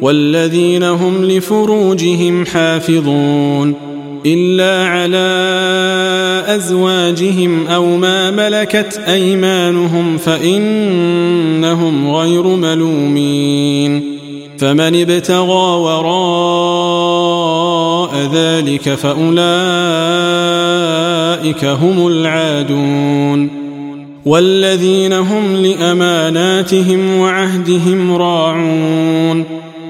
والذين هم لفروجهم حافظون إلا على أزواجهم أو ما ملكت أيمانهم فإنهم غير ملومين فمن ابتغى وراء ذلك فأولئك هم العادون والذين هم لأماناتهم وعهدهم راعون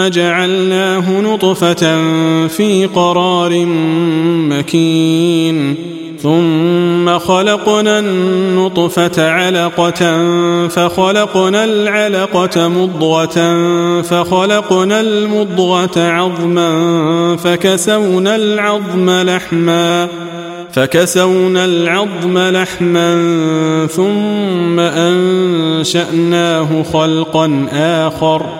ثم جعلناه نطفة في قرار مكين. ثم خلقنا النطفة علقة فخلقنا العلقة مضغة فخلقنا المضغة عظما فكسونا العظم لحما فكسونا العظم لحما ثم أنشأناه خلقا آخر.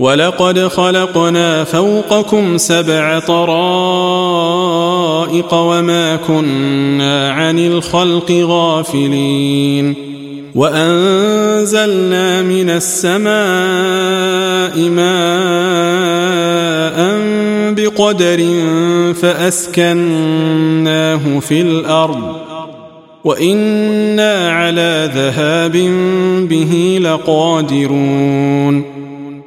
ولقد خلقنا فوقكم سبع طرائق وما كنا عن الخلق غافلين. وأنزلنا من السماء ماء بقدر فأسكناه في الأرض. وإنا على ذهاب به لقادرون.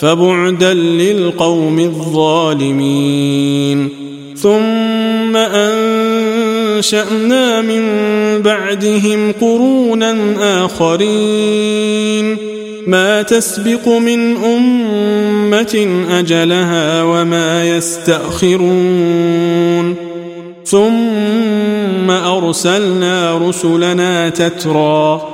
فبعدا للقوم الظالمين. ثم أنشأنا من بعدهم قرونا آخرين. ما تسبق من أمة أجلها وما يستأخرون. ثم أرسلنا رسلنا تترى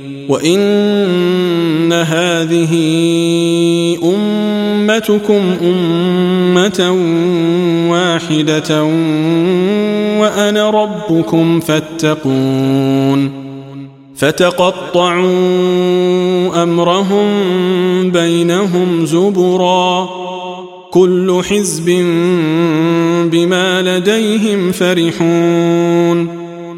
وان هذه امتكم امه واحدة وأنا ربكم فاتقون فتقطعوا أمرهم بينهم زبرا كل حزب بما لديهم فرحون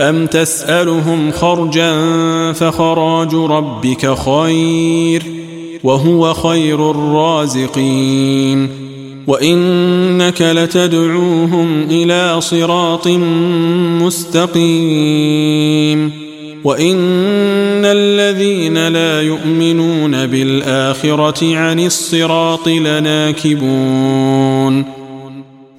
أم تسألهم خرجا فخراج ربك خير وهو خير الرازقين وإنك لتدعوهم إلى صراط مستقيم وإن الذين لا يؤمنون بالآخرة عن الصراط لناكبون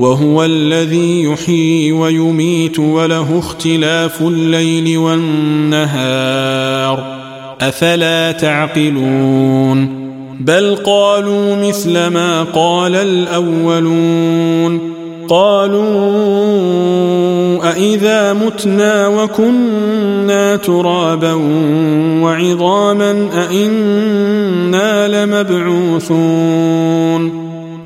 وهو الذي يحيي ويميت وله اختلاف الليل والنهار. أفلا تعقلون؟ بل قالوا مثل ما قال الأولون. قالوا أإذا متنا وكنا ترابا وعظاما أإنا لمبعوثون.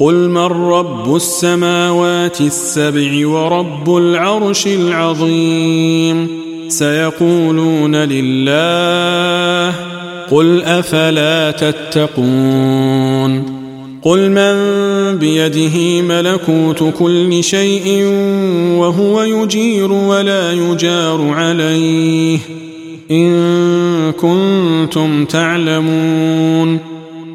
قل من رب السماوات السبع ورب العرش العظيم سيقولون لله قل أفلا تتقون قل من بيده ملكوت كل شيء وهو يجير ولا يجار عليه إن كنتم تعلمون